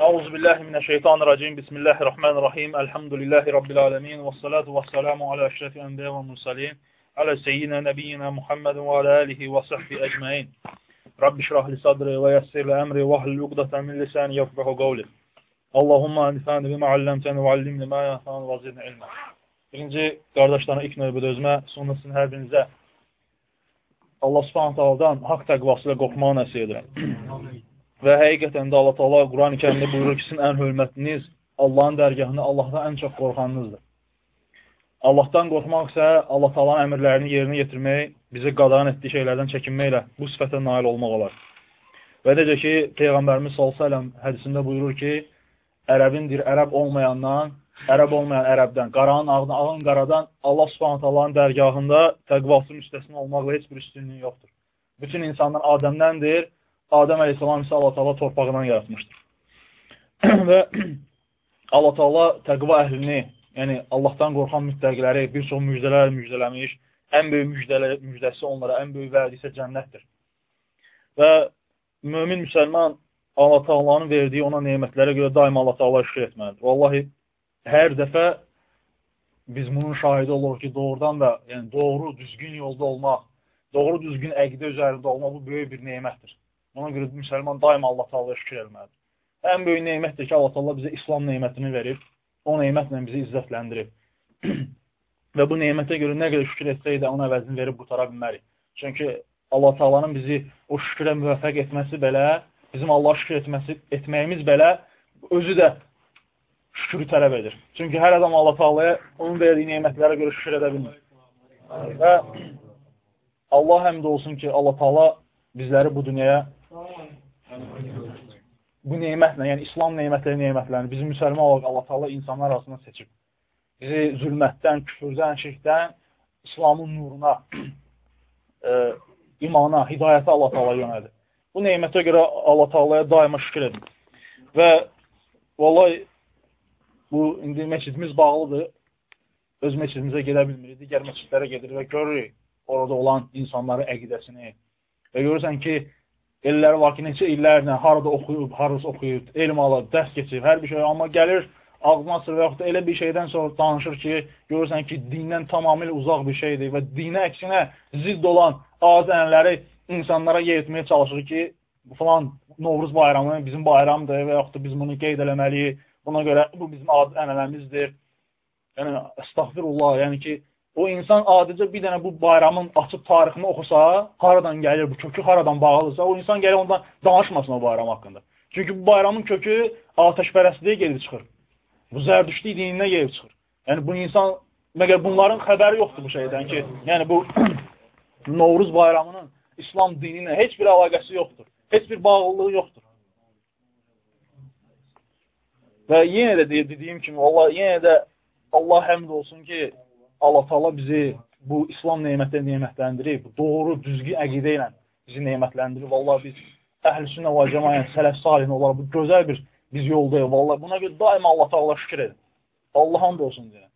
Euzu billahi mineşşeytanirracim. Bismillahirrahmanirrahim. Elhamdülillahi rabbil alamin ve salatu vesselamu ala eşrefil enbiya ve mursalin. Ala seyyidina nebiyyina Muhammedin ve ala alihi ve sahbihi ecmaîn. Rabbi şrah li sadri ve yessir li emri ve hlul ukdeten min lisani yefkahu kavli. Allahumma anfa'ni bima allamtani ve allimni ma yanfa'uni ve zidni ilma. Birinci qardaşlarına ilk növbədə özümə, sonrasını hər birinizə Allah Subhanahu taalandan haqq təqvası ilə qorxmağı nəsihət edirəm. Və həqiqətən də Allah Taala Quran-ı Kərimdə buyurur ki, sizin ən hörmətliniz Allahın dərgahında Allahdan ən çox qorxanınızdır. Allahdan qorxmaq isə Allah Taala'nın əmrlərini yerinə yetirmək, bizi qadağan etdiyi şeylərdən çəkinməklə bu sifətə nail olmaq olar. Və necə ki, Peyğəmbərimiz sallallahu əleyhi hədisində buyurur ki, ərəbin dir, ərəb olmayandan ərəb olmayan ərəbdən, qaranın ağdan, ağın qaradan Allah subhanət Allahın dərgahında təqvası müstəsna olmaqla heç bir üstünlüyü yoxdur. Bütün insanlar Adəmdəndir. Adəm əleyhissalam isə Allah Taala torpaqdan yaratmışdır. Və Allah Taala təqva əhlini, yəni Allahdan qorxan müttəqiləri bir çox müjdələr müjdələmiş, ən böyük müjdələ, müjdəsi onlara, ən böyük vədi isə cənnətdir. Və mömin müsəlman Allah Taala'nın verdiyi ona nemətlərə görə daima Allah Taala şükür etməlidir. Vallahi hər dəfə biz bunun şahidi oluruq ki, doğrudan da yəni doğru, düzgün yolda olmaq, doğru, düzgün əqidə üzərində olmaq bu böyük bir nemətdir. Ona görə müsəlman daima Allah Taala'ya şükür etməlidir. Ən böyük nemətdir ki, Allah Taala bizə İslam nemətini verib, o nemətlə bizi izzətləndirib. Və bu nemətə görə nə qədər şükür etsək də onun əvəzini verib qutara bilmərik. Çünki Allah Taala'nın bizi o şükrə müvəffəq etməsi belə, bizim Allah şükür etməsi etməyimiz belə özü də şükrü tələb edir. Çünki hər adam Allah Taala'ya onun verdiyi nemətlərə görə şükür edə bilmir. Və Allah həmd olsun ki, Allah Taala bizləri bu dünyaya bu nemətlə, yəni İslam nemətləri nemətlərini bizim müsəlman olaraq Allah Taala insanlar arasından seçib. Bizi zülmətdən, küfrdən, şirkdən İslamın nuruna, e, imana, hidayətə Allah Taala yönəldir. Bu nemətə görə Allah Taala'ya daima şükür edin. Və vallahi Bu, indi məscidimiz bağlıdır. Öz məscidimizə gedə bilmirik. Digər məscidlərə gedir və görürük orada olan insanların əqidəsini. Və görürsən ki, elləri var ki, neçə illərlə harada oxuyub, harası oxuyub, elm alıb, dərs keçib, hər bir şey, amma gəlir ağzına sır və yaxud da elə bir şeydən sonra danışır ki, görürsən ki, dindən tamamilə uzaq bir şeydir və dinə əksinə zidd olan azənləri insanlara yeritməyə çalışır ki, falan Novruz bayramı bizim bayramdır və yaxud da biz bunu qeyd eləməliyik Buna görə bu bizim adi ənənəmizdir. Yəni, əstəxfirullah, yəni ki, o insan adicə bir dənə bu bayramın açıb tarixini oxusa, haradan gəlir, bu kökü haradan bağlıdırsa, o insan gəlir ondan danışmasın o bayram haqqında. Çünki bu bayramın kökü atəşpərəstliyə gedib çıxır. Bu zərdüşlük dinindən gedib çıxır. Yəni, bu insan, məgər bunların xəbəri yoxdur bu şeydən ki, yəni bu Novruz bayramının İslam dini ilə heç bir əlaqəsi yoxdur. Heç bir bağlılığı yoxdur. Və yenə də dediyim kimi, Allah, yenə də Allah həmd olsun ki, Allah Taala bizi bu İslam nemətlə nemətləndirib, doğru, düzgün əqidə ilə bizi nemətləndirib. Allah biz əhl-sünnə və cəmaət, sələf salihin olaraq bu gözəl bir biz yoldayıq. Vallahi buna görə daima Allah Taala şükür edin. Allah hamd olsun deyə.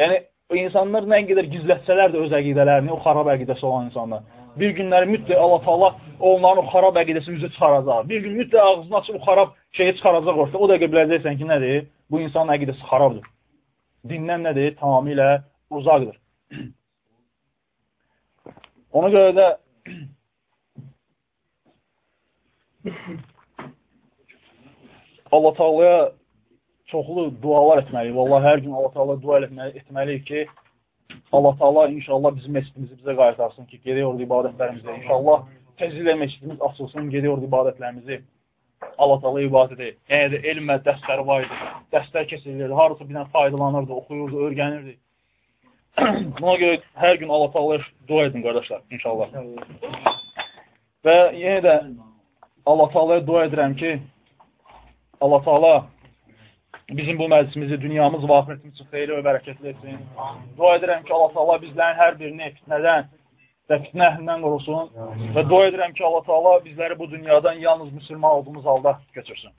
Yəni insanlar nə qədər gizlətsələr də öz əqidələrini, o xarab əqidəsi olan insanlar bir günləri mütləq Allah Taala onların o xarab əqidəsini üzə çıxaracaq. Bir gün mütləq ağzını açıb o xarab şeyi çıxaracaq orta. O dəqiqə biləcəksən ki, nədir? Bu insanın əqidəsi xarabdır. Dindən nədir? Tamamilə uzaqdır. Ona görə də Allah Taala'ya çoxlu dualar etməliyik. Vallahi hər gün Allah Taala dua etməliyik ki, Allah Taala inşallah bizim məscidimizi bizə qaytarsın ki, gedək orada ibadətlərimizə. İnşallah tezliklə məscidimiz açılsın, gedək orada ibadətlərimizi Allah Taala ibadət edək. Yəni də elmə dərsləri var idi. Dərslər keçirilirdi. Harasa birdən faydalanırdı, oxuyurdu, öyrənirdi. Buna görə hər gün Allah Taala'ya dua edin qardaşlar, inşallah. Və yenə də Allah Taala'ya dua edirəm ki, Allah Taala bizim bu məclisimizi, dünyamız və axirətimiz üçün xeyli və bərəkətli etsin. Dua edirəm ki, Allah Taala bizlərin hər birini fitnədən və fitnə əhlindən qorusun və dua edirəm ki, Allah Taala bizləri bu dünyadan yalnız müsəlman olduğumuz halda götürsün.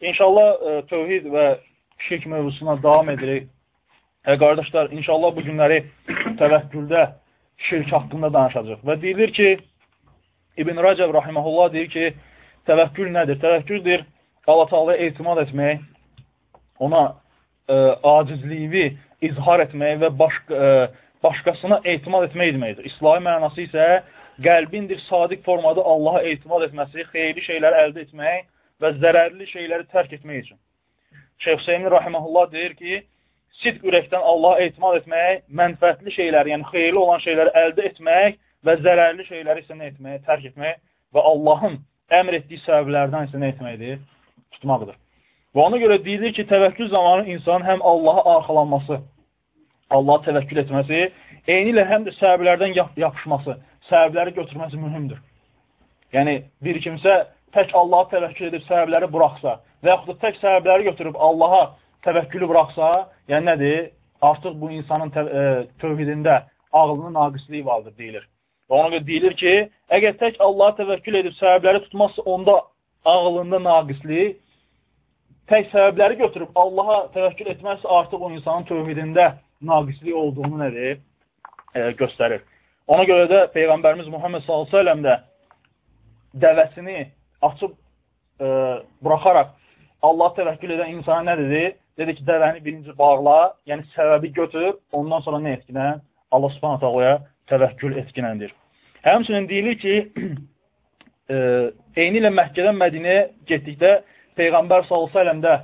İnşallah e, tövhid və şirk mövzusuna davam edirik. Hə, qardaşlar, inşallah bu günləri təvəkküldə şirk haqqında danışacaq. Və deyilir ki, İbn Rəcəb rahiməhullah deyir ki, təvəkkül nədir? Təvəkküldür Allah Taalaya etimad etmək, ona ə, e, acizliyi izhar etmək və baş, ə, e, başqasına etimad etmək deməkdir. İslahi mənası isə qəlbindir sadiq formada Allaha etimad etməsi, xeyirli şeyləri əldə etmək və zərərli şeyləri tərk etmək üçün. Şeyh Hüseymin Rahiməhullah deyir ki, sidq ürəkdən Allaha etimad etmək, mənfəətli şeyləri, yəni xeyirli olan şeyləri əldə etmək və zərərli şeyləri isə nə etmək, tərk etmək və Allahın əmr etdiyi səbəblərdən isə nə etməkdir? Tutmaqdır. Və ona görə deyilir ki, təvəkkül zamanı insan həm Allaha arxalanması, Allaha təvəkkül etməsi, eyni ilə həm də səbəblərdən yap yapışması, səbəbləri götürməsi mühümdür. Yəni, bir kimsə tək Allaha təvəkkül edib səbəbləri buraxsa və yaxud da tək səbəbləri götürüb Allaha təvəkkülü buraxsa, yəni nədir? Artıq bu insanın e, tövhidində ağlının naqisliyi vardır, deyilir. Və ona görə deyilir ki, əgər tək Allaha təvəkkül edib səbəbləri tutmazsa, onda ağlında naqislik, tək səbəbləri götürüb Allaha təvəkkül etməzsə, artıq o insanın tövhidində naqislik olduğunu nədir? E, göstərir. Ona görə də Peyğəmbərimiz Muhammed s.ə.v də dəvəsini açıb e, buraxaraq Allah təvəkkül edən insana nə dedi? Dedi ki, dəvəni birinci bağla, yəni səbəbi götür, ondan sonra nə etkinən? Allah subhanət ağlaya təvəkkül etkinəndir. Həmçinin deyilir ki, e, eyni ilə Məhkədən Mədinəyə getdikdə Peyğəmbər s.ə.v də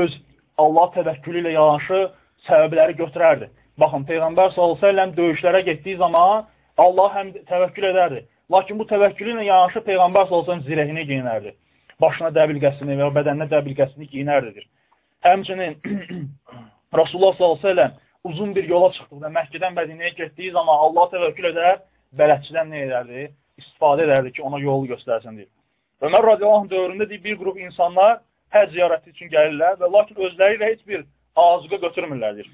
öz Allah təvəkkülü ilə yanaşı səbəbləri götürərdi. Baxın, Peyğəmbər s.ə.v döyüşlərə getdiyi zaman Allah həm təvəkkül edərdi. Lakin bu təvəkkülü ilə yanaşı Peyğəmbər s.ə.v zirəhini giyinərdi. Başına dəbilqəsini və bədəninə dəbilqəsini giyinərdidir. Həmçinin Rasulullah s.ə.v uzun bir yola çıxdıqda Məhkidən Mədinəyə getdiyi zaman Allah təvəkkül edər, bələdçidən nə edərdi? İstifadə edərdi ki, ona yolu göstərsin deyir. Ömər radiyallahu dövründə deyir, bir qrup insanlar həc ziyarəti üçün gəlirlər və lakin özləri ilə heç bir azuqa götürmürlərdir.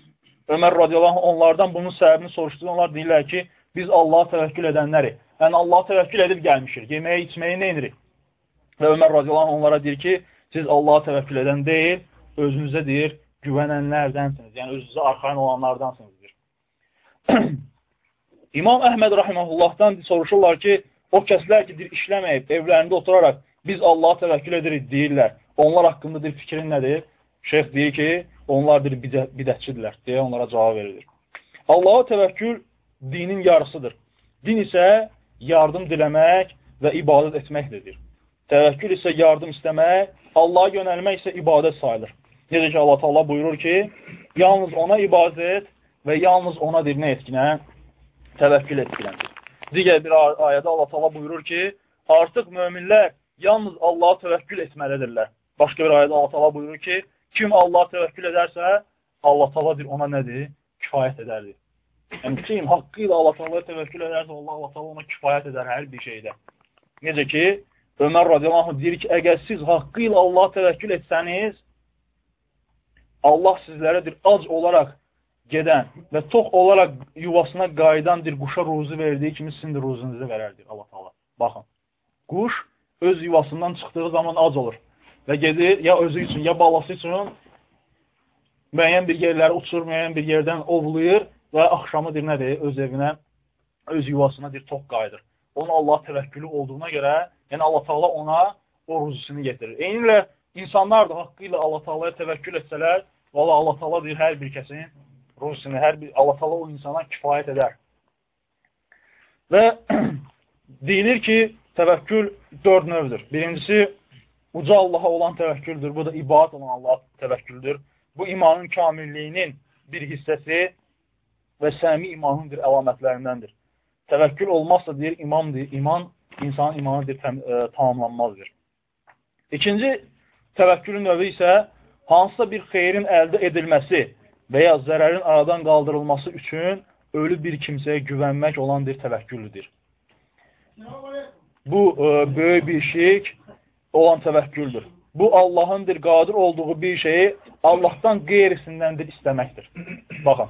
Ömər radiyallahu onlardan bunun səbəbini soruşdu. Onlar deyirlər ki, biz Allaha təvəkkül edənləri, yəni Allaha təvəkkül edib gəlmişik, yeməyə, içməyə nə edirik? Və Ömər radiyallahu onlara deyir ki, siz Allaha təvəkkül edən deyil, özünüzə deyir, güvənənlərdənsiniz, yəni özünüzə arxayın olanlardansınız, deyir. İmam Əhməd rahiməhullahdan soruşurlar ki, o kəslər ki, deyir, işləməyib, evlərində oturaraq biz Allaha təvəkkül edirik, deyirlər. Onlar haqqında deyir, fikrin nədir? Şeyx deyir ki, onlar bir bidətçidirlər, deyə onlara cavab verilir. Allaha təvəkkül dinin yarısıdır. Din isə yardım diləmək və ibadət etməkdir. Təvəkkül isə yardım istəmək, Allaha yönəlmək isə ibadət sayılır. Necə ki, Allah Allah buyurur ki, yalnız ona ibadət və yalnız ona dirinə etkinə təvəkkül etkinəndir. Digər bir ayədə Allah Allah buyurur ki, artıq möminlər yalnız Allaha təvəkkül etməlidirlər. Başqa bir ayədə Allah Allah buyurur ki, Kim Allah təvəkkül edərsə, Allah bir ona nədir? Kifayət edərdir. Yəni, kim haqqı ilə Allah talaya təvəkkül edərsə, Allah, Allah ona kifayət edər hər bir şeydə. Necə ki, Ömər radiyallahu anh deyir ki, əgər siz haqqı ilə Allah təvəkkül etsəniz, Allah sizlərədir ac olaraq gedən və tox olaraq yuvasına qayıdandır, quşa ruzu verdiyi kimi sizin də ruzunuzu verərdir Allah Taala. Baxın. Quş öz yuvasından çıxdığı zaman ac olur və gedir ya özü üçün, ya balası üçün müəyyən bir yerləri uçur, müəyyən bir yerdən ovlayır və axşamı deyir, nədir, öz evinə, öz yuvasına deyir, toq qayıdır. Onun Allah təvəkkülü olduğuna görə, yəni Allah Taala ona o ruzusunu getirir. Eyni ilə insanlar da haqqı ilə Allah Taalaya təvəkkül etsələr, valla Allah Taala deyir, hər bir kəsin ruzusunu, hər bir Allah Taala o insana kifayət edər. Və deyilir ki, təvəkkül dörd növdür. Birincisi, uca Allaha olan təvəkküldür. Bu da ibadət olan Allah təvəkküldür. Bu imanın kamilliyinin bir hissəsi və səmi imanındır əlamətlərindəndir. Təvəkkül olmazsa deyir, imamdır. İman, insanın imanı deyir, ə, e, tamamlanmazdır. İkinci təvəkkülün növü isə hansısa bir xeyrin əldə edilməsi və ya zərərin aradan qaldırılması üçün ölü bir kimsəyə güvənmək olan bir təvəkküldür. Bu ə, e, böyük bir şirk olan təvəkküldür. Bu, Allahındır, qadir olduğu bir şeyi Allahdan qeyrisindəndir istəməkdir. Baxın,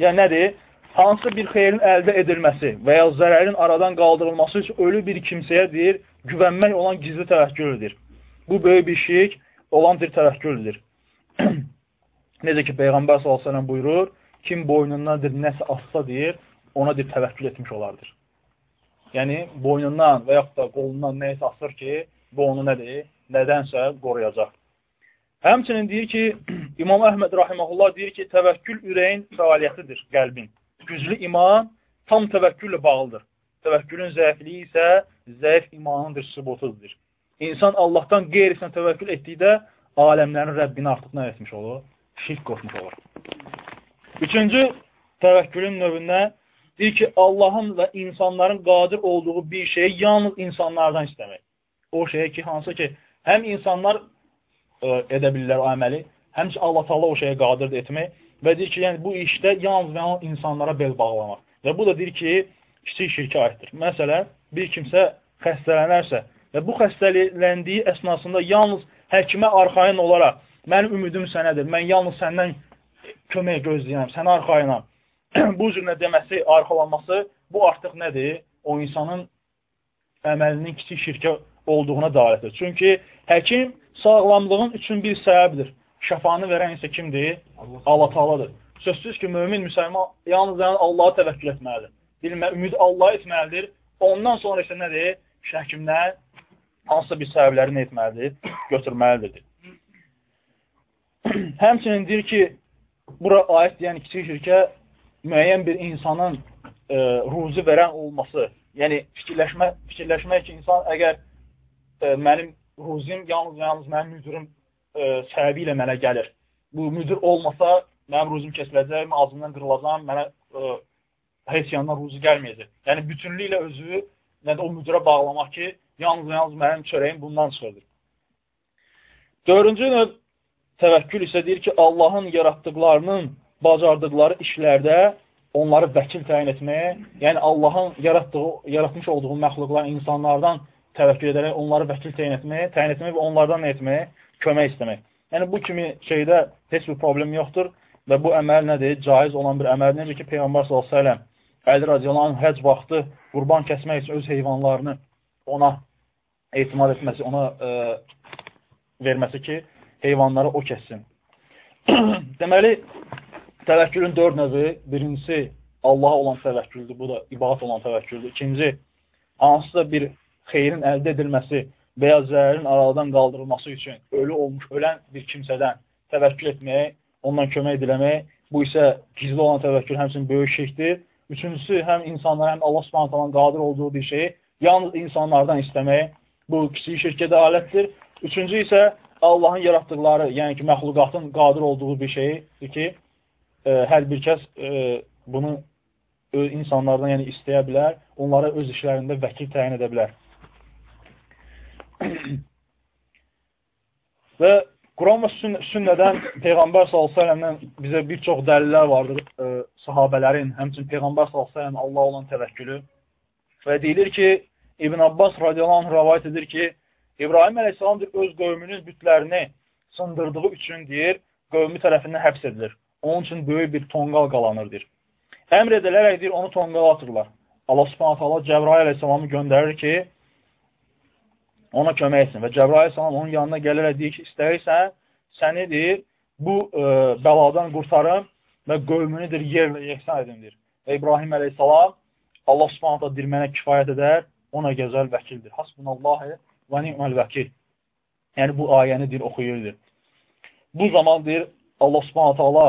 yəni nədir? Hansı bir xeyrin əldə edilməsi və ya zərərin aradan qaldırılması üçün ölü bir kimsəyə deyir, güvənmək olan gizli təvəkküldür. Bu, böyük bir şirk olan bir təvəkküldür. Necə ki, Peyğəmbər s.ə.v buyurur, kim boynundandır, nəsə assa deyir, ona deyir, təvəkkül etmiş olardır. Yəni, boynundan və yaxud da qolundan nəyəsə asır ki, bu onu nədir? Nədənsə qoruyacaq. Həmçinin deyir ki, İmam Əhməd rahiməhullah deyir ki, təvəkkül ürəyin fəaliyyətidir, qəlbin. Güclü iman tam təvəkküllə bağlıdır. Təvəkkülün zəifliyi isə zəif imanındır, sübutudur. İnsan Allahdan qeyrisinə təvəkkül etdikdə aləmlərin Rəbbini artıq nə etmiş olur? Şirk qoşmuş olur. Üçüncü təvəkkülün növündə deyir ki, Allahın və insanların qadir olduğu bir şeyi yalnız insanlardan istəmək. O şeyə ki, hansı ki, həm insanlar ə, e, edə bilirlər o əməli, həmçə Allah Taala o şeyə qadirdir etmək və deyir ki, yəni bu işdə yalnız və yalnız insanlara bel bağlamaq. Və bu da deyir ki, kiçik şirkə aiddir. Məsələn, bir kimsə xəstələnərsə və bu xəstələndiyi əsnasında yalnız həkimə arxayın olaraq mənim ümidim sənədir, mən yalnız səndən kömək gözləyirəm, sənə arxayınam. bu cür deməsi, arxalanması, bu artıq nədir? O insanın əməlinin kiçik şirkə olduğuna dairədir. Çünki həkim sağlamlığın üçün bir səbəbdir. Şəfanı verən isə kimdir? Allah Taaladır. Sözsüz ki, mömin müsəlman yalnız yəni Allaha təvəkkül etməlidir. Bilmə, ümid Allaha etməlidir. Ondan sonra isə nədir? Şəhkimdən hansısa bir səbəbləri nə etməlidir? Götürməlidir. Həmçinin deyir ki, bura ayət deyən kiçik şirkə müəyyən bir insanın e, ruzi verən olması, yəni fikirləşmə, fikirləşmək ki, insan əgər e, mənim ruzim yalnız yalnız mənim müdürüm səbəbi ilə mənə gəlir. Bu müdür olmasa, mənim ruzim kəsiləcək, ağzından qırılacam, mənə e, heç yandan ruzi gəlməyəcək. Yəni, bütünlüklə özü nə də o müdürə bağlamaq ki, yalnız yalnız mənim çörəyim bundan çıxırdır. Dördüncü növ təvəkkül isə deyir ki, Allahın yaratdıqlarının bacardıqları işlərdə onları vəkil təyin etməyə, yəni Allahın yaratdığı, yaratmış olduğu məxluqlar insanlardan təvəkkül edərək onları vəkil təyin etməyə, təyin etməyə və onlardan etməyə? Kömək istəmək. Yəni, bu kimi şeydə heç bir problem yoxdur və bu əməl nədir? Caiz olan bir əməl necə ki, Peyğəmbər s.ə.v Əli radiyallahu həc vaxtı qurban kəsmək üçün öz heyvanlarını ona etimad etməsi, ona e, verməsi ki, heyvanları o kəssin. Deməli, təvəkkülün dörd növü, birincisi Allaha olan təvəkküldür, bu da ibadət olan təvəkküldür. İkinci, hansısa bir xeyrin əldə edilməsi və ya zərərin aradan qaldırılması üçün ölü olmuş, ölən bir kimsədən təvəkkül etməyə, ondan kömək diləmək, bu isə gizli olan təvəkkül həmçinin böyük şeydir. Üçüncüsü, həm insanlara, həm Allah subhanətənin qadir olduğu bir şeyi yalnız insanlardan istəmək, bu kiçik şirkədə alətdir. Üçüncü isə Allahın yaratdıqları, yəni ki, məxluqatın qadir olduğu bir şeydir ki, e, hər bir kəs e, bunu insanlardan yəni istəyə bilər, onlara öz işlərində vəkil təyin edə bilər. Və Quran və sünnədən Peyğəmbər s.ə.v-dən bizə bir çox dəlillər vardır e, sahabələrin, həmçin Peyğəmbər s.ə.v Allah olan təvəkkülü. Və deyilir ki, İbn Abbas radiyallahu anh rəvayət edir ki, İbrahim əleyhissalam öz qövmünün bütlərini sındırdığı üçün deyir, qövmü tərəfindən həbs edilir. Onun üçün böyük bir tonqal qalanırdır. Əmr edilərək deyir, onu tonqala atırlar. Allah subhanət hala Cəbrail əleyhissalamı göndərir ki, ona kömək etsin. Və Cəbrail əleyhissalam onun yanına gələrək deyir ki, istəyirsən, səni deyir, bu ə, e, bəladan qurtarım və qövmünü deyir, yerlə yeksan edindir. Və İbrahim əleyhissalam Allah subhanət hala deyir, mənə kifayət edər, ona gözəl vəkildir. Hasbunallahı və ni'məl vəkil. Yəni, bu ayəni deyir, oxuyurdur. Bu zaman deyir, Allah subhanət hala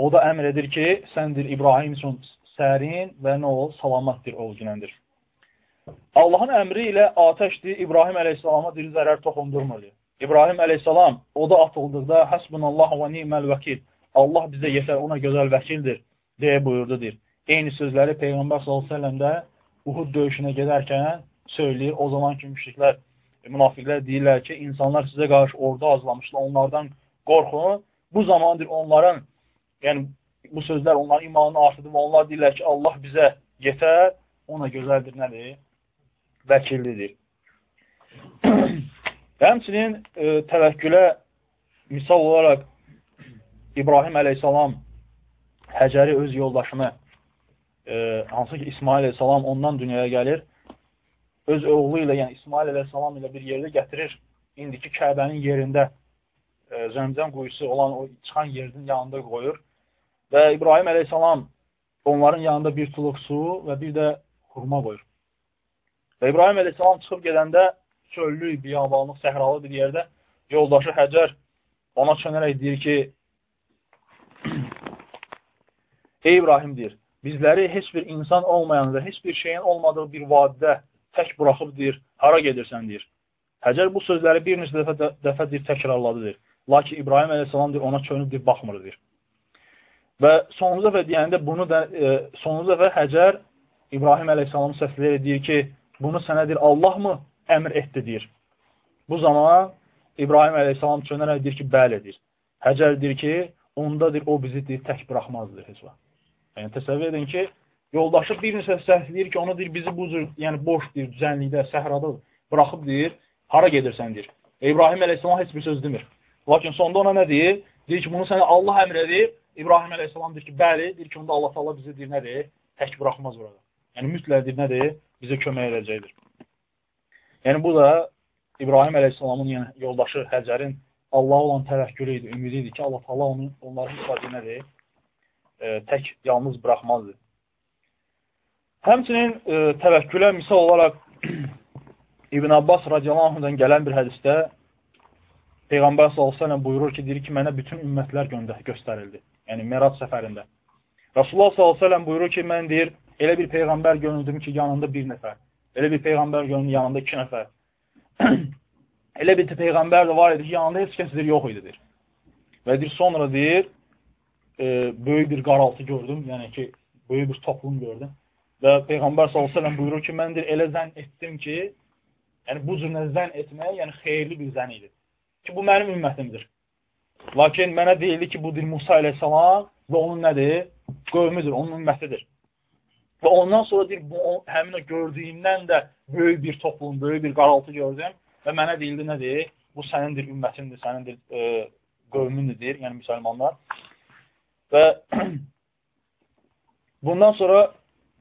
o da əmr edir ki, səndir İbrahim üçün sərin və nə ol, salamatdır ol günəndir. Allahın əmri ilə atəşdir, İbrahim əleyhissalama dil zərər toxundurmur. İbrahim əleyhissalam o da atıldıqda həsbunallah və ni'məl vəkil. Allah bizə yetər, ona gözəl vəkildir, deyə buyurdu, deyir. Eyni sözləri Peyğəmbər s.ə.v də Uhud döyüşünə gedərkən söyləyir. O zaman ki, müşriklər, münafiqlər deyirlər ki, insanlar sizə qarşı orada azlamışlar, onlardan qorxun. Bu zamandır onların, yəni bu sözlər onların imanını artırdı və onlar deyirlər ki, Allah bizə yetər, ona gözəldir nədir? Vəkillidir. Həmçinin e, təvəkkülə misal olaraq İbrahim əleyhissalam Həcəri öz yoldaşını, e, hansı ki İsmail əleyhissalam ondan dünyaya gəlir öz oğlu ilə, yəni İsmail əleyhissalam ilə bir yerdə gətirir. İndiki Kəbənin yerində e, zəmzəm quyusu olan o çıxan yerin yanında qoyur. Və İbrahim əleyhissalam onların yanında bir tuluq su və bir də xurma qoyur. Və İbrahim əleyhissalam çıxıb gedəndə çöllük, biyabanlıq, səhralı bir yerdə yoldaşı Həcər ona çönərək deyir ki, Ey İbrahim deyir, bizləri heç bir insan olmayan və heç bir şeyin olmadığı bir vadidə tək buraxıb deyir, hara gedirsən deyir. Həcər bu sözləri bir neçə dəfə, dəfə deyir, təkrarladı deyir. Lakin İbrahim əleyhissalam deyir, ona çönüb deyir, baxmır deyir. Və sonuncu dəfə deyəndə bunu da, e, sonuncu dəfə Həcər İbrahim əleyhissalamı səsləyərək deyir ki, bunu sənədir Allah mı əmr etdi deyir. Bu zaman İbrahim əleyhissalam çönərək deyir ki, bəli deyir. Həcər deyir ki, ondadır, o bizi deyir, tək buraxmazdır heç vaxt. Yəni, təsəvvür edin ki, yoldaşı bir neçə səsləyir ki, onu deyir, bizi bu cür, yəni boş deyir, düzənlikdə, səhrada buraxıb deyir, hara gedirsən deyir. İbrahim əleyhissalam heç bir söz demir. Lakin sonda ona nə deyir? Deyir ki, bunu sənə Allah əmr edib. İbrahim əleyhissalam deyir ki, bəli, deyir ki, onda Allah Allah bizi deyir, nədir? Tək buraxmaz burada. Yəni, mütləq deyir, nədir? Bizə kömək edəcəkdir. Yəni, bu da İbrahim əleyhissalamın yəni, yoldaşı Həcərin Allah olan təvəkkülü idi, ümidi idi ki, Allah Allah onu, onları müsadə nədir? E, tək, yalnız buraxmazdır. Həmçinin e, təvəkkülə misal olaraq İbn Abbas radiyallahu gələn bir hədisdə Peyğəmbər s.ə.v buyurur ki, deyir ki, mənə bütün ümmətlər göstərildi. Yəni, Merad səfərində. Rasulullah s.ə.v buyurur ki, mən deyir, elə bir Peyğəmbər göründüm ki, yanında bir nəfər. Elə bir Peyğəmbər göründüm, yanında iki nəfər. elə bir Peyğəmbər də var idi ki, yanında heç kəs yox ididir. Və deyir, sonra deyir, e, böyük bir qaraltı gördüm, yəni ki, böyük bir toplum gördüm. Və Peyğəmbər s.ə.v buyurur ki, mən deyir, elə zənn etdim ki, yəni bu cür zənn etmək, yəni xeyirli bir zənn idi. Ki, bu mənim ümmətimdir. Lakin mənə deyildi ki, bu dir Musa əleyhissalam və onun nədir? Qövmüdür, onun ümmətidir. Və ondan sonra deyir, bu, o, həmin o gördüyümdən də böyük bir toplum, böyük bir qaraltı gördüm və mənə deyildi nədir? Bu sənindir, ümmətindir, sənindir, e, qövmündür, yəni müsəlmanlar. Və bundan sonra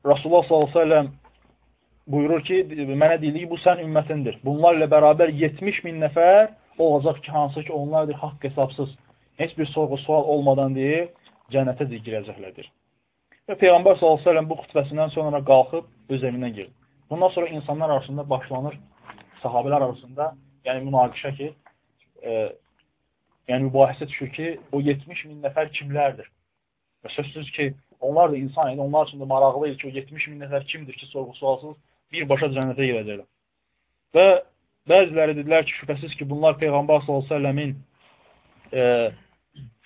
Rasulullah s.ə.v buyurur ki, mənə deyilir ki, bu sən ümmətindir. Bunlar ilə bərabər 70 min nəfər olacaq ki, hansı ki, onlardır haqq hesabsız, heç bir sorğu sual olmadan deyir, cənnətə girəcəklərdir. Və Peyğəmbər s.ə.v bu xütbəsindən sonra qalxıb öz evindən girdi. Bundan sonra insanlar arasında başlanır, sahabələr arasında, yəni münaqişə ki, e, yəni mübahisə düşür ki, o 70 min nəfər kimlərdir? Və sözsüz ki, Onlar da insan idi. Onlar üçün də maraqlı idi ki, o 70 min nəfər kimdir ki, sorğu-sualsız birbaşa cənnətə girəcəklər. Və bəziləri dedilər ki, şübhəsiz ki, bunlar Peyğəmbər s.ə.v-in e,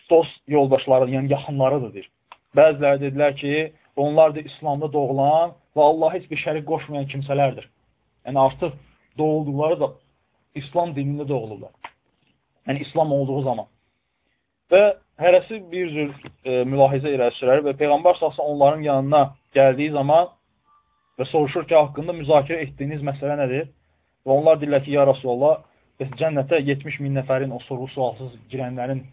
dost yoldaşları, yəni yaxınlarıdır, deyir. Bəziləri dedilər ki, onlar da İslamda doğulan və Allah heç bir şərik qoşmayan kimsələrdir. Yəni, artıq doğulduqları da İslam dinində doğulurlar. Yəni, İslam olduğu zaman. Və hərəsi bir cür e, mülahizə irəli sürər və Peyğəmbər salsa onların yanına gəldiyi zaman və soruşur ki, haqqında müzakirə etdiyiniz məsələ nədir? Və onlar deyirlər ki, ya Rasulallah, bəs cənnətə 70 min nəfərin o soru sualsız girənlərin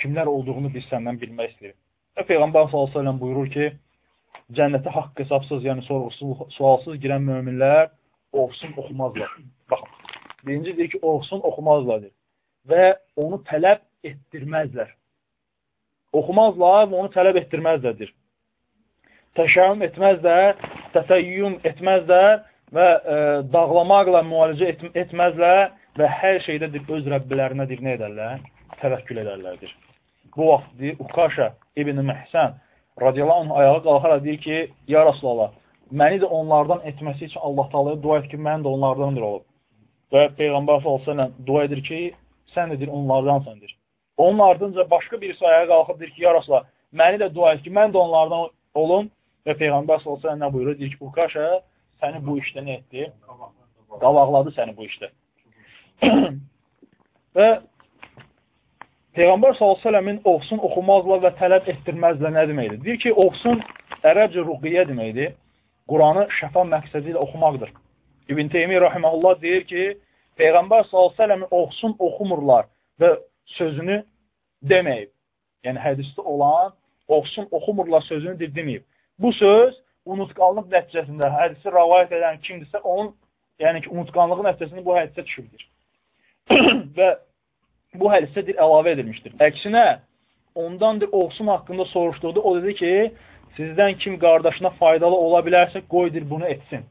kimlər olduğunu biz səndən bilmək istəyirik. Və Peyğəmbər s.ə.v buyurur ki, cənnətə haqq hesabsız, yəni sorğusuz, sualsız girən möminlər oxusun, oxumazlar. Baxın, birinci deyir ki, oxusun, oxumazlar deyir. Və onu tələb etdirməzlər oxumazlar və onu tələb etdirməzlərdir. Təşəmmüm etməzlər, təsəyyüm etməzlər və e, dağlamaqla müalicə et, etməzlər və hər şeydədir öz Rəbbilərinədir nə edərlər? Təvəkkül edərlərdir. Bu vaxtdır Uqaşa ibn Məhsən radiyallahu anh ayağa qalxaraq deyir ki, ya Rasulallah, məni də onlardan etməsi üçün Allah talaya dua et ki, mən də onlardandır olub. Və Peyğəmbər s.ə.v dua edir ki, sən edir onlardansəndir. Onun ardınca başqa birisi ayağa qalxıb deyir ki, ya Rasulallah, məni də dua et ki, mən də onlardan olum. Və Peyğəmbər s.ə.v nə buyurur? Deyir ki, Uqaşa səni bu işdə nə etdi? Qavaqladı səni bu işdə. və Peyğəmbər s.ə.v-in oxsun oxumazla və tələb etdirməzlə nə deməkdir? Deyir ki, oxsun ərəbcə ruqiyyə deməkdir. Quranı şəfa məqsədi ilə oxumaqdır. İbn Teymi rahiməhullah deyir ki, Peyğəmbər s.ə.v-in oxsun oxumurlar və sözünü deməyib. Yəni, hədisdə olan oxusun, oxumurlar sözünü deməyib. Bu söz unutqanlıq nəticəsində hədisi rəvayət edən kimdirsə, onun yəni ki, unutqanlığın nəticəsində bu hədisə düşübdür. Və bu hədisədir əlavə edilmişdir. Əksinə, ondandır oxusun haqqında soruşduğu, o dedi ki, sizdən kim qardaşına faydalı ola bilərsə, qoydur bunu etsin.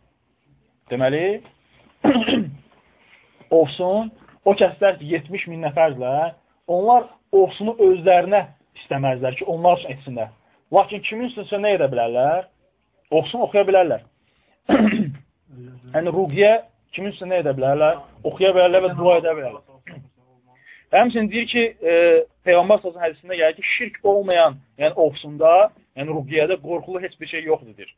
Deməli, olsun, o kəslər ki, 70 min nəfərdirlər, onlar olsunu özlərinə istəməzlər ki, onlar üçün etsinlər. Lakin kimin üçünsə nə edə bilərlər? Olsun, oxuya bilərlər. yəni, ruqiyyə kimin üçün nə edə bilərlər? Oxuya bilərlər və dua edə bilərlər. Həmçinin deyir ki, e, Peyğəmbər sözün hədisində gəlir ki, şirk olmayan, yəni ofsunda, yəni ruqiyyədə qorxulu heç bir şey yoxdur, deyir.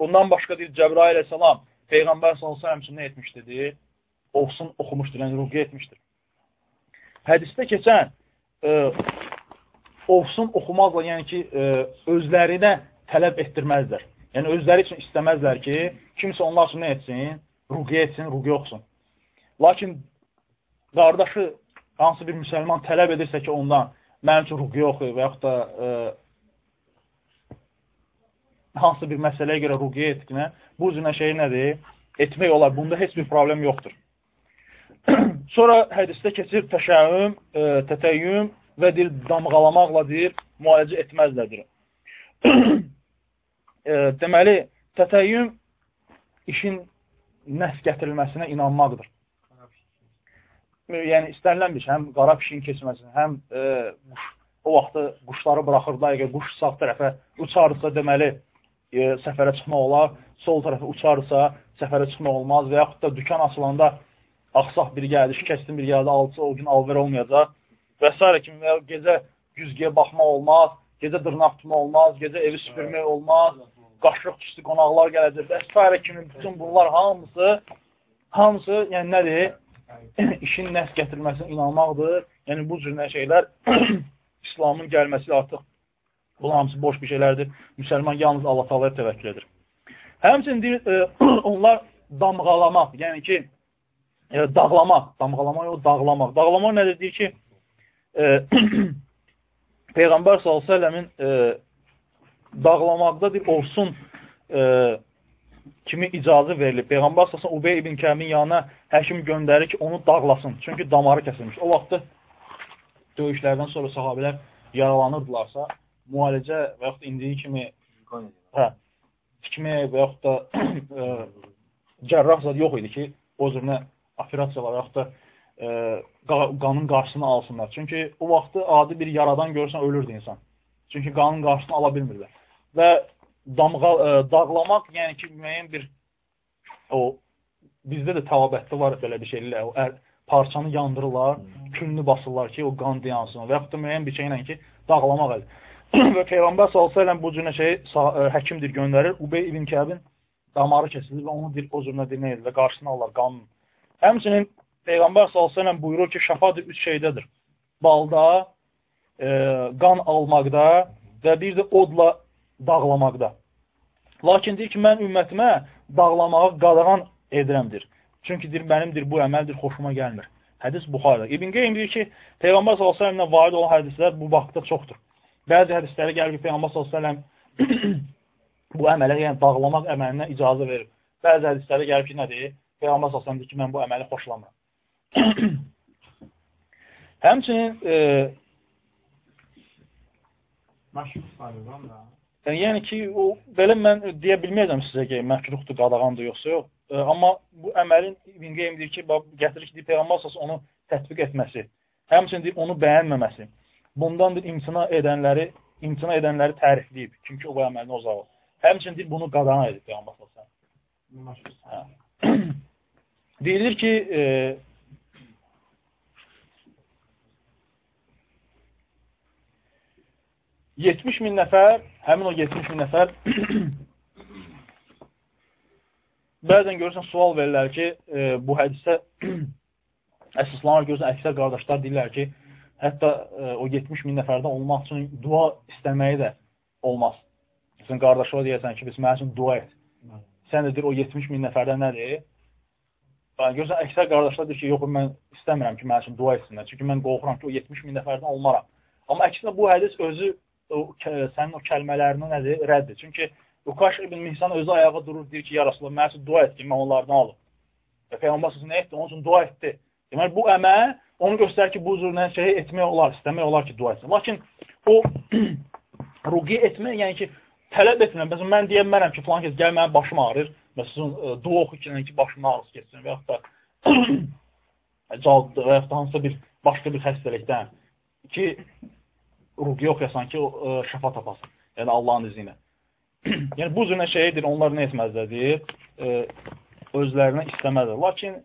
Bundan başqa deyir, Cəbrail əsəlam Peyğəmbər sallallahu əleyhi nə etmişdir? Deyir, ofsun oxumuşdur, yəni ruqiyyə etmişdir. Hədisdə keçən e, ofsun oxumazla, yəni ki, e, özlərinə tələb etdirməzlər. Yəni özləri üçün istəməzlər ki, kimsə onlar üçün nə etsin? Ruqiyyə etsin, ruqiyyə oxusun. Lakin qardaşı hansı bir müsəlman tələb edirsə ki, ondan mənim üçün ruqiyyə oxuyur və yaxud da e, hansı bir məsələyə görə ruqiyyə etkinə, bu cünə şey nədir? Etmək olar. Bunda heç bir problem yoxdur. Sonra hədisdə keçir təşəyyüm, e, tətəyyüm və dil damğalamaqla deyir, müalicə etməzlədir. e, deməli, tətəyyüm işin nəs gətirilməsinə inanmaqdır yəni istənilən bir şey, həm qara pişiyin keçməsin, həm e, o vaxtı quşları buraxırdılar, əgər quş sağ tərəfə uçarsa, deməli, e, səfərə çıxmaq olar, sol tərəfə uçarsa, səfərə çıxmaq olmaz və yaxud da dükan açılanda axsaq bir gəldi, şikəstin bir gəldi, alçı o gün alver olmayacaq və s. kimi və gecə güzgəyə baxmaq olmaz, gecə dırnaq tutmaq olmaz, gecə evi süpürmək olmaz, qaşıq tüstü qonaqlar gələcək və s. kimi bütün bunlar hamısı hamısı, yəni nədir? İşin nəs gətirilməsinə inanmaqdır. Yəni, bu cür şeylər İslamın gəlməsi artıq bunun hamısı boş bir şeylərdir. Müsəlman yalnız Allah talaya təvəkkül edir. Həmçin deyir, e, onlar damğalamaq, yəni ki, e, dağlamaq, damğalamaq yox, dağlamaq. Dağlamaq nədir? Deyir ki, e, Peyğəmbər s.ə.v-in e, dağlamaqda deyir, olsun e, kimi icazə verilib. Peyğəmbər səsən Ubey ibn Kəmin yanına həkim göndərir ki, onu dağlasın. Çünki damarı kəsilmiş. O vaxtda döyüşlərdən sonra sahabələr yaralanırdılarsa, müalicə və yaxud da indiyi kimi hə, tikmə və yaxud da ə, cərrah zad yox idi ki, o cürünə operasiyalar və yaxud da ə, qanın qarşısını alsınlar. Çünki o vaxtda adi bir yaradan görsən ölürdü insan. Çünki qanın qarşısını ala bilmirlər. Və damğa, ə, e, dağlamaq, yəni ki, müəyyən bir o bizdə də təvabətdə var belə bir şeylər. O ər, parçanı yandırırlar, külünü basırlar ki, o qan dayansın və yaxud da müəyyən bir şeylə ki, dağlamaq əl. və Peyğəmbər sallallahu əleyhi bu cürə şey ə, e, həkimdir göndərir. Ubey ibn Kəbin damarı kəsilir və onu dir, o cürə dinə edir və qarşısını alırlar qanın. Həmçinin Peyğəmbər sallallahu əleyhi buyurur ki, şəfadır üç şeydədir. Balda, e, qan almaqda və bir də odla dağlamaqda. Lakin deyir ki, mən ümmətimə dağlamağı qadağan edirəmdir. Çünki deyir, mənimdir, bu əməldir, xoşuma gəlmir. Hədis Buxarda. İbn Qeym deyir ki, Peyğəmbər s.ə.v-lə varid olan hədislər bu vaxtda çoxdur. Bəzi hədislərə gəlir ki, Peyğəmbər s.ə.v bu əmələ, yəni dağlamaq əməlinə icazə verir. Bəzi hədislərə gəlir ki, nədir? Peyğəmbər s.ə.v deyir ki, mən bu əməli xoşlamıram. Həmçinin e, Məşhur sayılır da. Yəni ki, o belə mən deyə bilməyəcəm sizə ki, məkruhdur, qadağandır yoxsa yox. Amma bu əməlin İbn Qeym deyir ki, gətirir ki, Peyğəmbər əsas onu tətbiq etməsi, həmçinin deyib onu bəyənməməsi. Bundan deyir imtina edənləri, imtina edənləri tərifləyib. Çünki o əməlini o zaman. Həmçinin deyib bunu qadağan edib Peyğəmbər əsas. Hə. Deyilir ki, e, 70 min nəfər, həmin o 70 min nəfər bəzən görürsən sual verirlər ki, e, bu hədisdə əsaslanır görürsən, əksər qardaşlar deyirlər ki, hətta e, o 70 min nəfərdən olmaq üçün dua istəməyi də olmaz. Sən qardaşlara deyərsən ki, biz mənim üçün dua et. Sən də deyir, o 70 min nəfərdən nədir? Yəni, görürsən, əksər qardaşlar deyir ki, yox, mən istəmirəm ki, mənim üçün dua etsinlər. Çünki mən qorxuram ki, o 70 min nəfərdən olmaram. Amma əksinə bu hədis özü o, sənin o kəlmələrini nədir? Rəddir. Çünki Ukaş ibn Mihsan özü ayağa durur, deyir ki, ya Rasulullah, mən üçün dua et ki, mən onlardan alım. Və Peyğəmbər səsi nə etdi? Onun üçün dua etdi. Deməli, bu əməl onu göstərir ki, bu cür şeyi etmək olar, istəmək olar ki, dua etsin. Lakin o ruqi etmək, yəni ki, tələb etmirəm. Məsələn, mən deyə bilmərəm ki, falan kəs, gəl mənim başım ağrır. Məsələn, dua oxu ki, ki, başım ağrısı keçsin və yaxud da caddır və yaxud da hansısa bir başqa bir xəstəlikdən ki, ruqi oxuyasan ki, ə, şəfa tapasın. Yəni Allahın izni ilə. yəni bu cür şeydir, onlar nə etməzlər, e, özlərinə istəməzlər. Lakin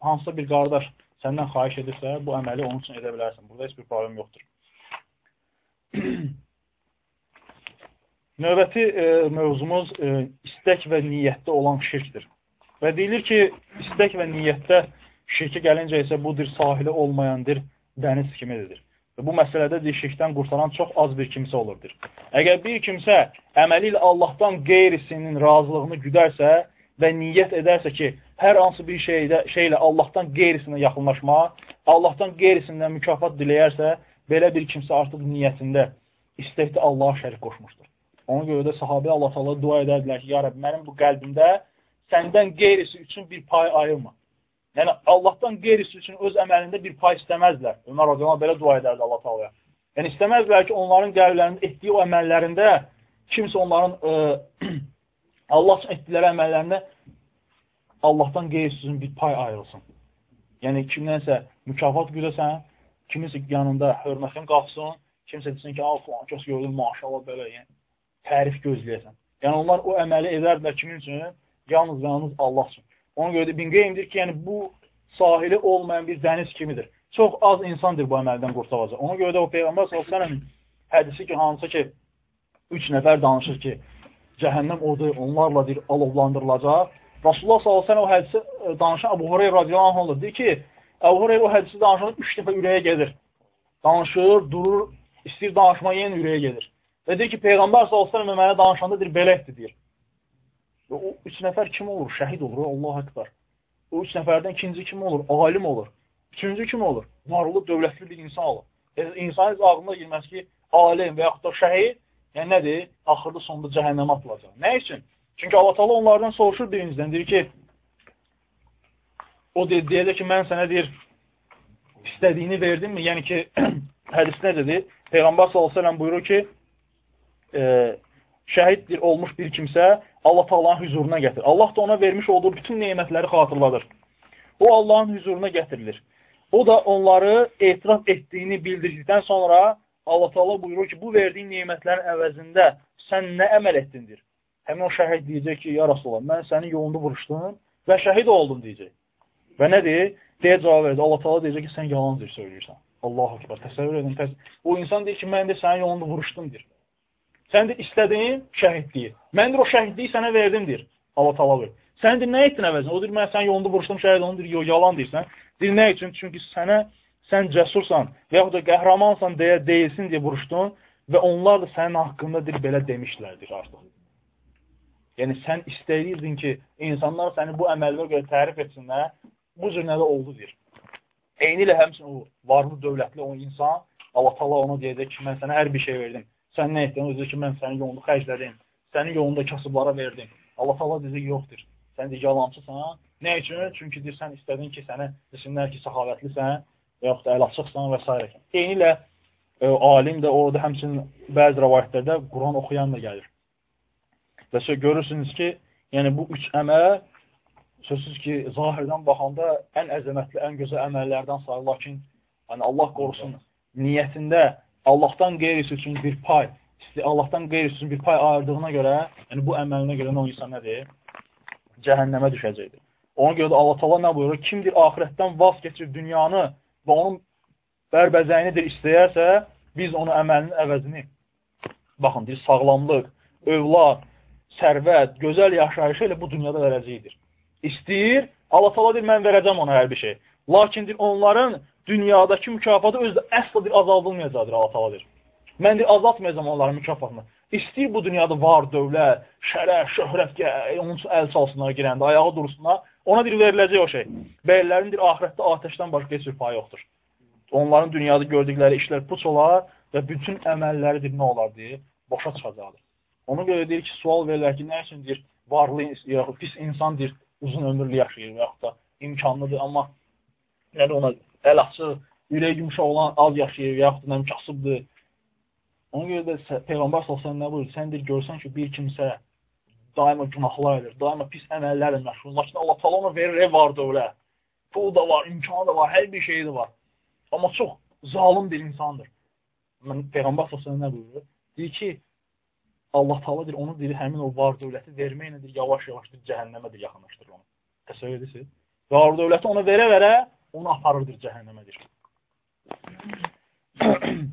hansısa bir qardaş səndən xahiş edirsə, bu əməli onun üçün edə bilərsən. Burada heç bir problem yoxdur. Növbəti e, mövzumuz e, istək və niyyətdə olan şirkdir. Və deyilir ki, istək və niyyətdə şirkə gəlincə isə budur sahili olmayandır, dəniz kimidir. Və bu məsələdə şirkdən qurtaran çox az bir kimsə olurdur. Əgər bir kimsə əməli ilə Allahdan qeyrisinin razılığını güdərsə və niyyət edərsə ki, hər hansı bir şeydə, şeylə Allahdan qeyrisinə yaxınlaşma, Allahdan qeyrisindən mükafat diləyərsə, belə bir kimsə artıq niyyətində istəkdə Allaha şərik qoşmuşdur. Ona görə də sahabi Allah Taala dua edərdilər ki, ya Rəbb, mənim bu qəlbimdə səndən qeyrisi üçün bir pay ayırma. Yəni Allahdan qeyrisi üçün öz əməlində bir pay istəməzlər. Ömər radiyallahu belə dua edərdi Allah Taalaya. Yəni istəməzlər ki, onların qəlblərində etdiyi o əməllərində kimsə onların ə, e, Allah üçün etdikləri əməllərində Allahdan qeyrisi üçün bir pay ayrılsın. Yəni kimdənsə mükafat güdəsən, kiminsə yanında hörmətin qalxsın, kimsə desin ki, al falan kəs gördüm, maşallah belə, yəni tərif gözləyəsən. Yəni, onlar o əməli edərdilər kimin üçün? Yalnız və yalnız Allah üçün. Ona görə də Bin Qeymdir ki, yəni bu sahili olmayan bir dəniz kimidir. Çox az insandır bu əməldən qurtulacaq. Ona görə də o Peyğəmbər s.ə.v hədisi ki, hansı ki, üç nəfər danışır ki, cəhənnəm odur, onlarla deyir, alovlandırılacaq. Rasulullah s.ə.v o hədisi e, danışan Əbu Hureyr radiyallahu anh deyir ki, Əbu Hureyr o hədisi danışan üç dəfə ürəyə gedir. Danışır, durur, istəyir danışma yenə ürəyə gedir. Və deyir ki, Peyğəmbər s.ə.v mənə danışanda deyir, belə etdi, deyir. Və o üç nəfər kim olur? Şəhid olur, Allah həkbər. O üç nəfərdən ikinci kim olur? Alim olur. Üçüncü kim olur? Varlı, dövlətli bir insan olur. Yəni, insan heç ağlına girməz ki, alim və yaxud da şəhid, yəni nədir? Axırda sonunda cəhənnəmə atılacaq. Nə üçün? Çünki Allah Allah onlardan soruşur birincdən, deyir ki, o deyir, deyəcək ki, mən sənə deyir, istədiyini verdimmi? Yəni ki, hədis necədir? Peyğəmbər s.ə.v buyurur ki, e, şəhiddir olmuş bir kimsə Allah Taala'nın huzuruna gətirir. Allah da ona vermiş olduğu bütün nemətləri xatırladır. O Allahın huzuruna gətirilir. O da onları etiraf etdiyini bildirdikdən sonra Allah Taala buyurur ki, bu verdiyin nemətlərin əvəzində sən nə əməl etdindir? Həmin o şəhid deyəcək ki, ya Rasulullah, mən sənin yolunda vuruşdum və şəhid oldum deyəcək. Və nədir? Deyə cavab verdi. Allah Taala deyəcək ki, sən yalan söyləyirsən. Allahu Ekber. Təsəvvür edin. Təs o insan deyir ki, mən də sənin yolunda vuruşdum deyir. Sən də istədin şəhidliyi. Mən də o şəhidliyi sənə verdim, deyir. Allah tala verir. Sən də nə etdin əvəzinə? O deyir, mən sən yolunda vuruşdum şəhid onu deyir, yox, yalan deyirsən. Deyir, nə üçün? Çünki sənə, sən cəsursan və yaxud da qəhrəmansan deyə deyilsin deyə vuruşdun və onlar da sənin haqqında deyir, belə demişlərdir artıq. Yəni, sən istəyirdin ki, insanlar səni bu əməllərə görə tərif etsinlər, bu cür nədə oldu, deyir. Eyni ilə həmsin o varlı, dövlətli o insan, Allah tala ona deyəcək ki, mən sənə hər bir şey verdim. Sən nə etdin? Özü ki, mən sənin yolunu xərclədim. Sənin yolunda kasıblara verdim. Allah Allah dedi, yoxdur. Sən də yalancısan. Nə üçün? Çünki deyir, sən istədin ki, səni desinlər ki, səxavətlisən və yaxud da əl açıqsan və s. Eyni ilə e, alim də orada həmçinin bəzi rəvayətlərdə Quran oxuyan da gəlir. Və sonra görürsünüz ki, yəni bu üç əməl sözsüz ki, zahirdən baxanda ən əzəmətli, ən gözəl əməllərdən sayılır. Lakin yəni Allah qorusun, niyyətində Allahdan qeyrisi üçün bir pay, Allahdan qeyrisi üçün bir pay ayırdığına görə, yəni bu əməlinə görə nə o insan nədir? Cəhənnəmə düşəcəkdir. Ona görə də Allah Taala nə buyurur? Kimdir axirətdən vaz keçir dünyanı və onun bərbəcəyinidir istəyərsə, biz onu əməlinin əvəzini baxın, deyir, sağlamlıq, övlad, sərvət, gözəl yaşayışı elə bu dünyada verəcəkdir. İstəyir, Allah Taala deyir, mən verəcəm ona hər bir şey. Lakin deyir, onların dünyadakı mükafatı özdə əsla bir azaldılmayacaqdır Allah təala deyir. Mən deyir, azaltmayacam onların mükafatını. İstəyir bu dünyada var, dövlət, şərəf, şöhrət, onun üçün əl çalsınlar girəndə, ayağı dursunlar, ona bir veriləcək o şey. Bəyərlərin deyir, ahirətdə atəşdən başqa heç bir pay yoxdur. Onların dünyada gördükləri işlər puç olar və bütün əməlləri deyir, nə olar deyir, boşa çıxacaqdır. Ona görə deyir ki, sual verirlər ki, nə üçün deyir, varlı, yaxud pis insan deyir, uzun ömürlü yaşayır və yaxud da imkanlıdır, amma yəni ona əl açıq, ürək yumuşaq olan az yaşayır, yaxud da kasıbdır. Ona görə də Peyğəmbər sallallahu nə buyurur? Sən deyir, görsən ki, bir kimsə daima günahlar edir, daima pis əməllərlə məşğul. Lakin Allah təala ona verir var dövlə, pul da var, imkanı da var, hər bir şeyi də var. Amma çox zalim bir insandır. Mən Peyğəmbər sallallahu nə buyurur? Deyir ki, Allah Taala deyir, onu deyir, həmin o var dövləti verməklə deyir, yavaş-yavaş cəhənnəmə deyir, yaxınlaşdırır onu. Təsəvvür edirsiniz? Var dövləti ona verə-verə onu aparırdır cəhənnəmə deyir.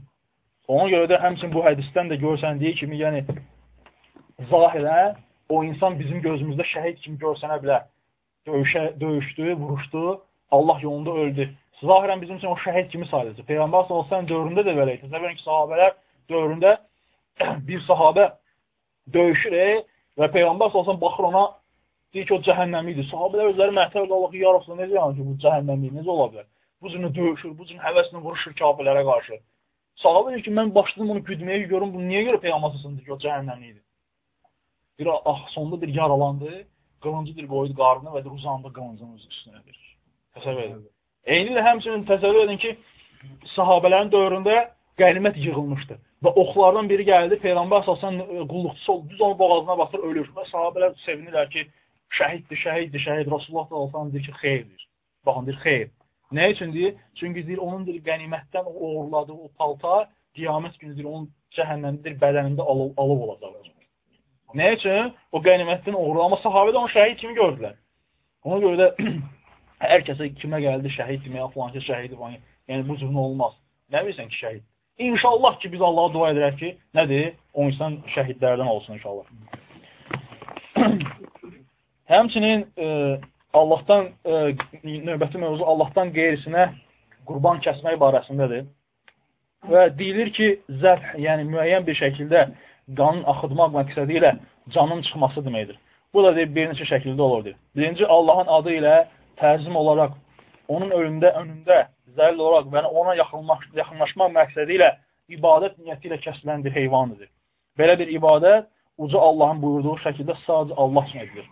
Ona görə də həmçin bu hədisdən də görsəndiyi kimi, yəni zahirə o insan bizim gözümüzdə şəhid kimi görsənə bilər. Döyüşə, döyüşdü, vuruşdu, Allah yolunda öldü. Zahirən bizim üçün o şəhid kimi sayılır. Peyğəmbər sallallahu dövründə də belə idi. Təsəvvür ki, sahabələr dövründə bir sahabə döyüşür e, və Peyğəmbər sallallahu baxır ona deyir ki, o cəhənnəmi idi. Sahabələr özləri məhtəb qalır, ya Rasulullah, necə yəni ki, bu cəhənnəmi, necə ola bilər? Bu cürlə döyüşür, bu cürlə həvəslə vuruşur kafirlərə qarşı. Sahabə deyir ki, mən başladım onu güdməyə, görüm, bu niyə görə Peyğəmbər ki, o cəhənnəmi idi? Bir ah, sonda bir yaralandı, qılıncı bir qoydu qarnına və uzandı qılıncının üstünədir. Təsəvvür edin. Eyni də həmçinin təsəvvür edin ki, sahabələrin dövründə qənimət yığılmışdı. Və oxlardan biri gəldi, Peyğəmbər əsasən e, qulluqçusu oldu, düz onun boğazına batır, ölür. Və sahabələr sevinirlər ki, şəhiddir, şəhiddir, şəhid. Rasulullah da olsan deyir ki, xeyirdir. Baxın, deyir, xeyir. Nə üçün deyir? Çünki deyir, onun deyir, qənimətdən uğurladığı o palta qiyamət günü deyir, onun cəhənnəmdir, bədənində alov, alov olacaq. Nə üçün? O qənimətdən uğurlu. Amma sahabə də onu şəhid kimi gördülər. Ona görə də Hər kəsə kimə gəldi şəhid deməyə, filan ki, şəhid falan. Yəni bu cür olmaz. Nə bilirsən ki, şəhid? İnşallah ki, biz Allaha dua edərək ki, nədir? O insan şəhidlərdən olsun inşallah. Həmçinin e, Allahdan e, növbəti mövzu Allahdan qeyrisinə qurban kəsmək barəsindədir. Və deyilir ki, zəf, yəni müəyyən bir şəkildə qanın axıdmaq məqsədi ilə canın çıxması deməkdir. Bu da deyir, bir neçə şəkildə olur. Deyir. Birinci, Allahın adı ilə təzim olaraq onun önündə, önündə zəlil olaraq və ona yaxınlaş, yaxınlaşmaq məqsədi ilə ibadət niyyəti ilə kəsilən bir heyvandır. Belə bir ibadət uca Allahın buyurduğu şəkildə sadəcə Allah üçün edilir.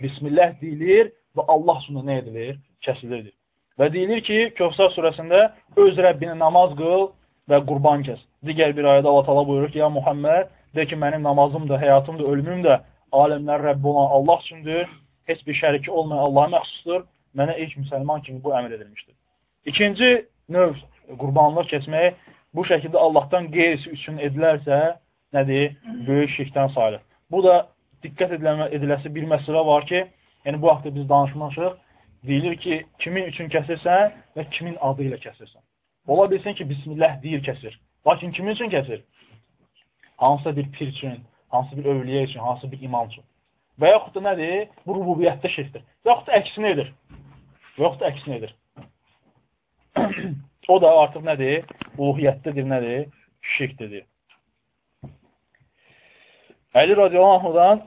Bismillah deyilir və Allah üçün nə edilir? Kəsilirdir. Və deyilir ki, Kövsər surəsində öz Rəbbini namaz qıl və qurban kəs. Digər bir ayədə Allah təala buyurur ki, ya Muhammed, de ki, mənim namazım da, həyatım da, ölümüm də aləmlər Rəbbi olan Allah üçündür. Heç bir şəriki olmayan Allaha məxsusdur mənə ilk müsəlman kimi bu əmr edilmişdir. İkinci növ qurbanlıq keçmək bu şəkildə Allahdan qeyrisi üçün edilərsə, nədir? Böyük şirkdən sayılır. Bu da diqqət ediləsi bir məsələ var ki, yəni bu haqda biz danışmışıq. Deyilir ki, kimin üçün kəsirsən və kimin adı ilə kəsirsən. Ola bilsin ki, Bismillah deyir kəsir. Lakin kimin üçün kəsir? Hansısa bir pir üçün, hansı bir övliyə üçün, hansı bir imam üçün. Və yaxud da nədir? Bu rububiyyətdə şirkdir. Və yaxud da əksini edir. Və yaxud da əksini edir. o da artıq nədir? Uluhiyyətdədir, nədir? Şirkdir. Əli radiyallahu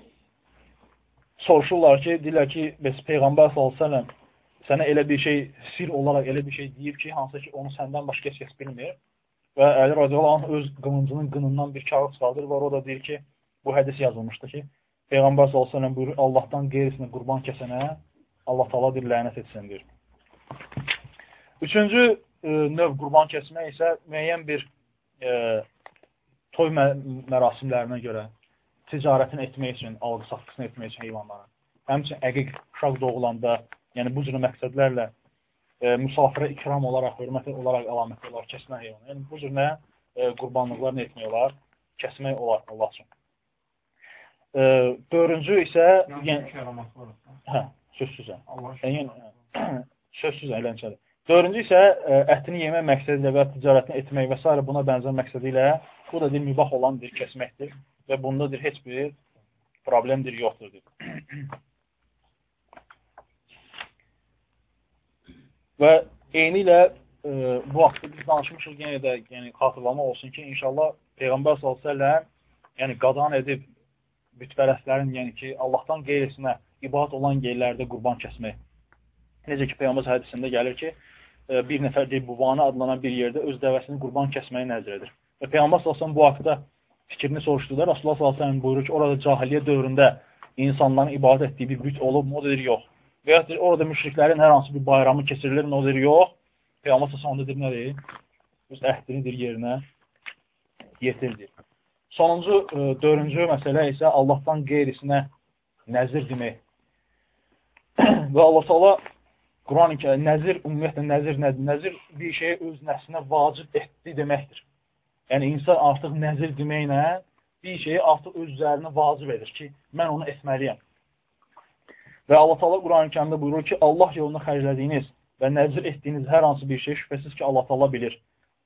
soruşurlar ki, deyirlər ki, bəs Peyğəmbər s.ə.v sənə elə bir şey, sir olaraq elə bir şey deyib ki, hansı ki, onu səndən başqa heç kəs bilmir. Və Əli radiyallahu öz qılıncının qınından bir kağıt çıxardır və o da deyir ki, bu hədis yazılmışdı ki, Peyğəmbər s.ə.v buyurur, Allahdan qeyrisini qurban kəsənə Allah tala bir lənət etsin, deyir. Üçüncü e, növ qurban kəsmək isə müəyyən bir e, toy mə mərasimlərinə görə ticarətini etmək üçün, alqı-satqısını etmək üçün heyvanların. Həmçin əqiq uşaq doğulanda, yəni bu cür məqsədlərlə e, müsafirə ikram olaraq, hörmət olaraq, əlamətli olaraq kəsilən heyvan. Yəni bu cür nə e, qurbanlıqlarını etmək olar, kəsmək olar Allah üçün. E, dördüncü isə yəni, hə, sözsüzə. Yəni, sözsüzə eləncədir. Dördüncü isə ə, ətini yemək məqsədi ilə və ticarətini etmək və s. buna bənzər məqsədi ilə bu da deyir, mübah olan bir kəsməkdir və bunda deyir, heç bir problemdir, yoxdur. Və eyni ilə ə, bu vaxtda biz danışmışıq, yenə də yəni, xatırlama olsun ki, inşallah Peyğəmbər s.ə.v yəni qadan edib bütpərəstlərin, yəni ki, Allahdan qeyrisinə ibad olan yerlərdə qurban kəsmək. Necə ki, Peyğəmbər hədisində gəlir ki, e, bir nəfər deyib, Buvana adlanan bir yerdə öz dəvəsini qurban kəsməyi nəzr edir. Və Peyğəmbər sallallahu bu haqda fikrini soruşdular. Rasulullah sallallahu buyurur ki, orada cahiliyyə dövründə insanların ibadət etdiyi bir büt olub, o deyir, yox. Və ya deyir, orada müşriklərin hər hansı bir bayramı keçirilir, o deyir, yox. Peyğəmbər sallallahu deyir, nədir? Öz əhdini deyir yerinə yetirdir. Sonuncu, e, dördüncü məsələ isə Allahdan qeyrisinə nəzir demək. Və Allah Taala Quran-ı nəzir, ümumiyyətlə nəzir nədir? Nəzir bir şeyi öz nəfsinə vacib etdi deməkdir. Yəni, insan artıq nəzir deməklə bir şeyi artıq öz üzərinə vacib edir ki, mən onu etməliyəm. Və Allah Taala Quran-ı Kərimdə buyurur ki, Allah yolunda xərclədiyiniz və nəzir etdiyiniz hər hansı bir şey şübhəsiz ki, Allah Taala bilir.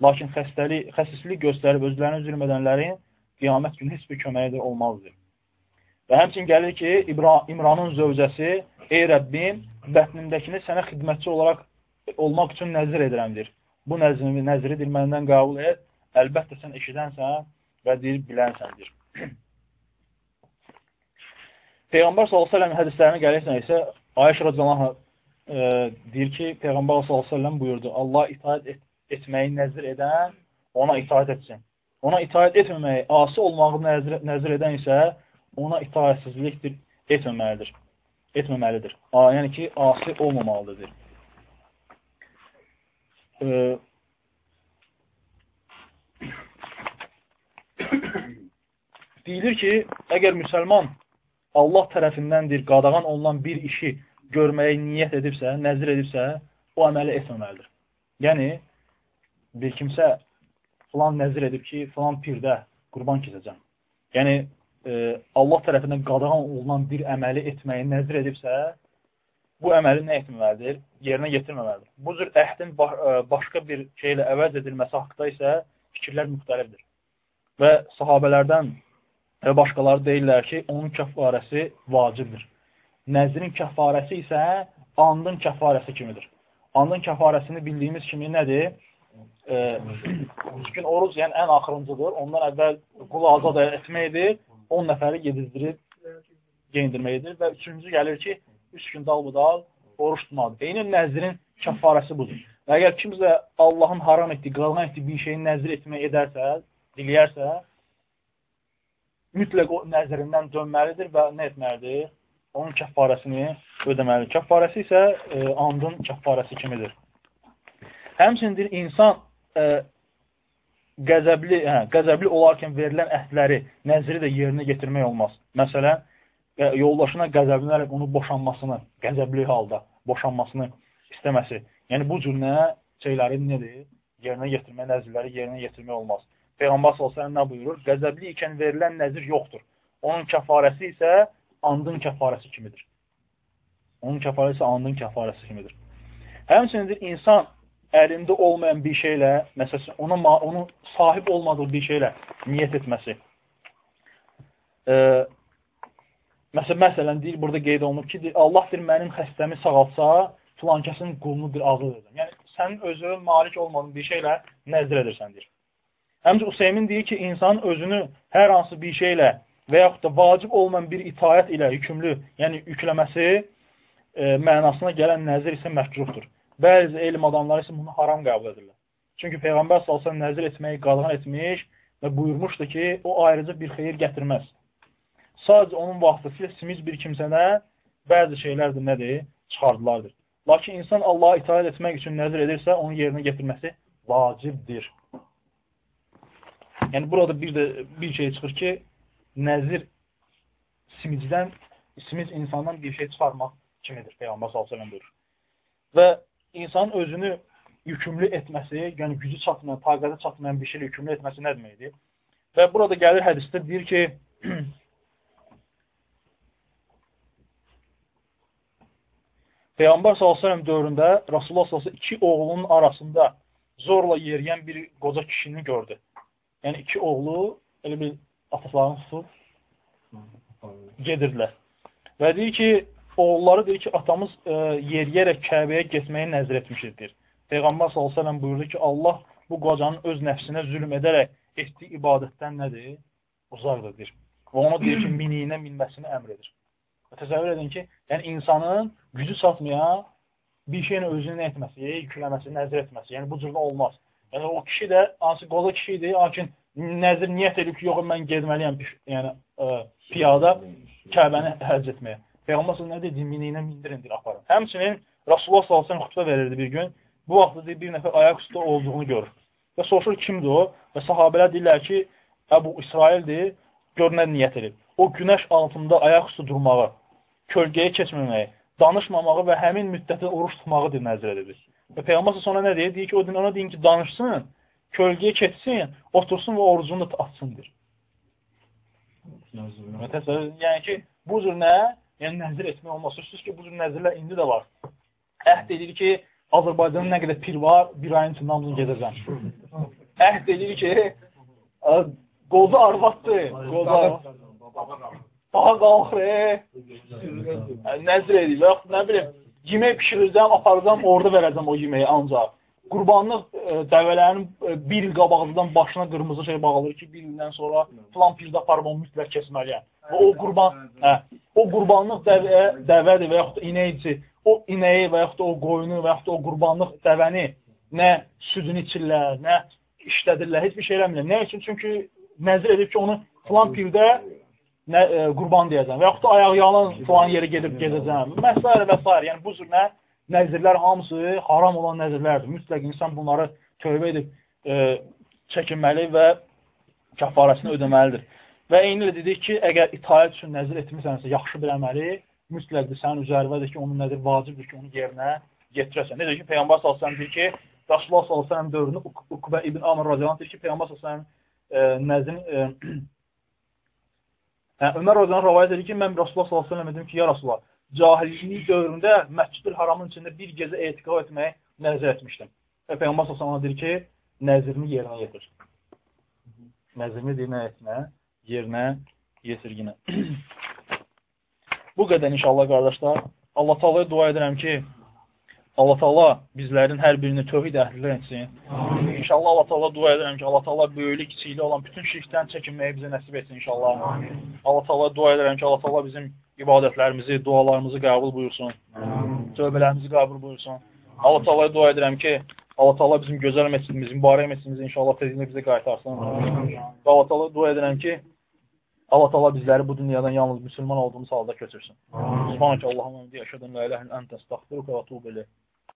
Lakin xəstəlik, xəsislik göstərib özlərini zülm edənlərin qiyamət günü heç bir köməyi də olmazdır. Və həmçin gəlir ki, İbra İmranın zövcəsi, ey Rəbbim, bətnimdəkini sənə xidmətçi olaraq olmaq üçün nəzir edirəmdir. Bu nəzrimi, nəzridir, məndən qəbul et, əlbəttə sən eşidənsən və deyir, bilənsəndir. Peyğəmbər s.ə.v hədislərinə gəlirsən isə, Ayəş radiyallahu e, deyir ki, Peyğəmbər s.ə.v buyurdu, Allah itaət et, etməyi nəzir edən ona itaət etsin. Ona itaət etməməyi, asi olmağı nəzir, nəzir edən isə ona itaətsizlikdir, etməməlidir. Etməməlidir. Yəni ki, asi olmamalıdır. E, deyilir ki, əgər müsəlman Allah tərəfindəndir, qadağan olunan bir işi görməyə niyyət edibsə, nəzir edibsə, o əməli etməməlidir. Yəni, bir kimsə filan nəzir edib ki, filan pirdə qurban kesəcəm. Yəni, e, Allah tərəfindən qadağan olunan bir əməli etməyi nəzir edibsə, bu əməli nə etməməlidir? Yerinə yetirməməlidir. Bu cür əhdin baş, ə, e, başqa bir şeylə əvəz edilməsi haqqında isə fikirlər müxtəlifdir. Və sahabələrdən və başqaları deyirlər ki, onun kəffarəsi vacibdir. Nəzrin kəffarəsi isə andın kəffarəsi kimidir. Andın kəffarəsini bildiyimiz kimi nədir? E, üç gün oruc yəni ən axırıncıdır. Ondan əvvəl qulu azad etməkdir. 10 nəfəri yedizdirib geyindirməkdir və üçüncü gəlir ki, 3 gün dal-budal oruç tutmalıdır. Eyni nəzrin kəffarəsi budur. Və əgər kimsə Allahın haram etdiyi, qadağan etdiyi bir şeyi nəzir etmək edərsə, diləyərsə, mütləq o nəzrindən dönməlidir və nə etməlidir? Onun kəffarəsini ödəməlidir. Kəffarəsi isə e, andın kəffarəsi kimidir. Həmçindir insan e, qəzəbli, hə, qəzəbli olarkən verilən əhdləri, nəzri də yerinə yetirmək olmaz. Məsələn, yoldaşına qəzəblənərək onu boşanmasını, qəzəbli halda boşanmasını istəməsi. Yəni, bu cür nə şeyləri nədir? Yerinə yetirmək, nəzirləri yerinə yetirmək olmaz. Peyğəmbər s.ə.v nə buyurur? Qəzəbli ikən verilən nəzir yoxdur. Onun kəfarəsi isə andın kəfarəsi kimidir. Onun kəfarəsi andın kəfarəsi kimidir. Həmçindir insan əlində olmayan bir şeylə, məsələn, ona, onun sahib olmadığı bir şeylə niyyət etməsi. E, məsələn, məsələn, deyir, burada qeyd olunub ki, Allah deyir, mənim xəstəmi sağaltsa, filankəsin qulunu bir ağıl edim. Yəni, sənin özü malik olmadığın bir şeylə nəzir edirsən, deyir. Həmcə Useymin deyir ki, insan özünü hər hansı bir şeylə və yaxud da vacib olmayan bir itayət ilə yükümlü, yəni yükləməsi e, mənasına gələn nəzir isə məhcubdur. Bəzi elm adamları isə bunu haram qəbul edirlər. Çünki Peyğəmbər salsan nəzir etməyi qadağan etmiş və buyurmuşdu ki, o ayrıca bir xeyir gətirməz. Sadəcə onun vasitəsilə simiz bir kimsənə bəzi şeylər də nədir? Çıxardılardır. Lakin insan Allaha itaat etmək üçün nəzir edirsə, onun yerinə getirməsi vacibdir. Yəni, burada bir də bir şey çıxır ki, nəzir simicdən, simic insandan bir şey çıxarmaq kimidir, Peyğəmbər s.ə.v buyurur. Və insanın özünü yükümlü etməsi, yəni gücü çatmayan, taqəti çatmayan bir şeylə yükümlü etməsi nə deməkdir? Və burada gəlir hədisdə deyir ki, Peyğəmbər s.ə.v dövründə Rasulullah s.ə.v iki oğlunun arasında zorla yeriyən bir qoca kişini gördü. Yəni iki oğlu elə bir atalarını tutub gedirdilər. Və deyir ki, oğulları deyir ki, atamız e, yeriyərək Kəbəyə getməyi nəzr etmişdir. Peyğəmbər s.ə.v buyurdu ki, Allah bu qocanın öz nəfsinə zülm edərək etdiyi ibadətdən nədir? Uzaqdır. Və ona deyir ki, miniyinə minməsini əmr edir. Və təsəvvür edin ki, yəni insanın gücü çatmayan bir şeyin özünü nə etməsi, yükləməsi, nəzir etməsi. Yəni bu cürdə olmaz. Yəni o kişi də hansı qoza kişi idi, lakin nəzir niyyət edib ki, yox mən getməliyəm, yəni ə, e, piyada Kəbəni həcc etməyə. Peyğəmbər nə dedi? Miniyinə mindirindir, aparın. Həmçinin Rasulullah sallallahu xütbə verirdi bir gün. Bu vaxt deyir, bir nəfər ayaq üstə olduğunu görür. Və soruşur, kimdir o? Və sahabələr deyirlər ki, Əbu İsraildir, gör nə niyyət edib. O günəş altında ayaq üstə durmağı, kölgəyə keçməməyi, danışmamağı və həmin müddətdə oruç tutmağıdır nəzər edilir. Və Peyğəmbər sonra nə deyir? Deyir ki, o din ona deyin ki, danışsın, kölgəyə keçsin, otursun və orucunu da atsın, deyir. Təsəvvür, yəni ki, bu cür nə? Yəni nəzir etmək olmaz. Sözsüz ki, bu cür nəzirlər indi də var. Əhd edir ki, Azərbaycanın nə qədər pir var, bir ayın içində hamısını gedəcəm. Əhd edir ki, qolda arvaddır, qolda arvad. Bağa qalxır, e, nəzir edir və yaxud nə bilim, yemək pişirəcəm, aparacam, orada verəcəm o yeməyi ancaq. Qurbanlıq e, dəvələrin e, bir il qabağından başına qırmızı şey bağlayır ki, bir ildən sonra filan pirdə onu mütləq kəsməliyəm. Və o qurban, hə, o qurbanlıq dəvə, dəvədir və yaxud da inəkdir. O inəyi və yaxud da o qoyunu və yaxud da o qurbanlıq dəvəni nə südünü içirlər, nə işlədirlər, heç bir şey eləmirlər. Nə üçün? Çünki nəzir edib ki, onu filan pirdə nə e, qurban deyəcəm və yaxud da ayaq yalan filan yerə gedib gedəcəm və s. və s. Yəni bu cür nə nəzirlər hamısı haram olan nəzirlərdir. Mütləq insan bunları tövbə edib e, çəkinməli və kəfarəsini ödəməlidir. Və eyni ilə dedik ki, əgər itaət üçün nəzir etmisənsə, yaxşı bir əməli mütləqdir sənin üzərindədir ki, onun nədir vacibdir ki, onu yerinə yetirəsən. Necə ki, Peyğəmbər sallallahu deyir ki, Rasulullah sallallahu dövründə Uqbə ibn Amr radiyallahu deyir ki, Peyğəmbər sallallahu e, nəzrin e, Hə, Ömər Rozan rəvayət edir ki, mən Rasulullah sallallahu əleyhi və səlləm dedim ki, ya Rasulullah, cahillik dövründə Məscidül Haramın içində bir gecə etiqaf etməyi nəzər etmişdim. Və Peyğəmbər sallallahu deyir ki, nəzrini yerinə yetir. Nəzrini dinə etmə, yerinə yetirginə. Bu qədər inşallah qardaşlar. Allah Taala'ya dua edirəm ki, Allah Taala bizlərin hər birini tövhid əhlilə etsin. Amin. İnşallah Allah Taala dua edirəm ki, Allah Taala böyüklük, kiçiklik olan bütün şirkdən çəkinməyi bizə nəsib etsin inşallah. Amin. Allah Taala dua edirəm ki, Allah Taala bizim ibadətlərimizi, dualarımızı qəbul buyursun. Amin. Tövbələrimizi qəbul buyursun. Allah Taala'ya dua edirəm ki, Allah Taala bizim gözəl məscidimizi, mübarək məscidimizi inşallah tezliklə bizə qaytarsın. Amin. Allah Taala dua edirəm ki, Allah Taala bizləri bu dünyadan yalnız müsəlman olduğumuz halda köçürsün. Subhanallah, Allahumma bihamdika, əşhadu an la ilaha illa ente, estəğfiruka və etûbu ilayk.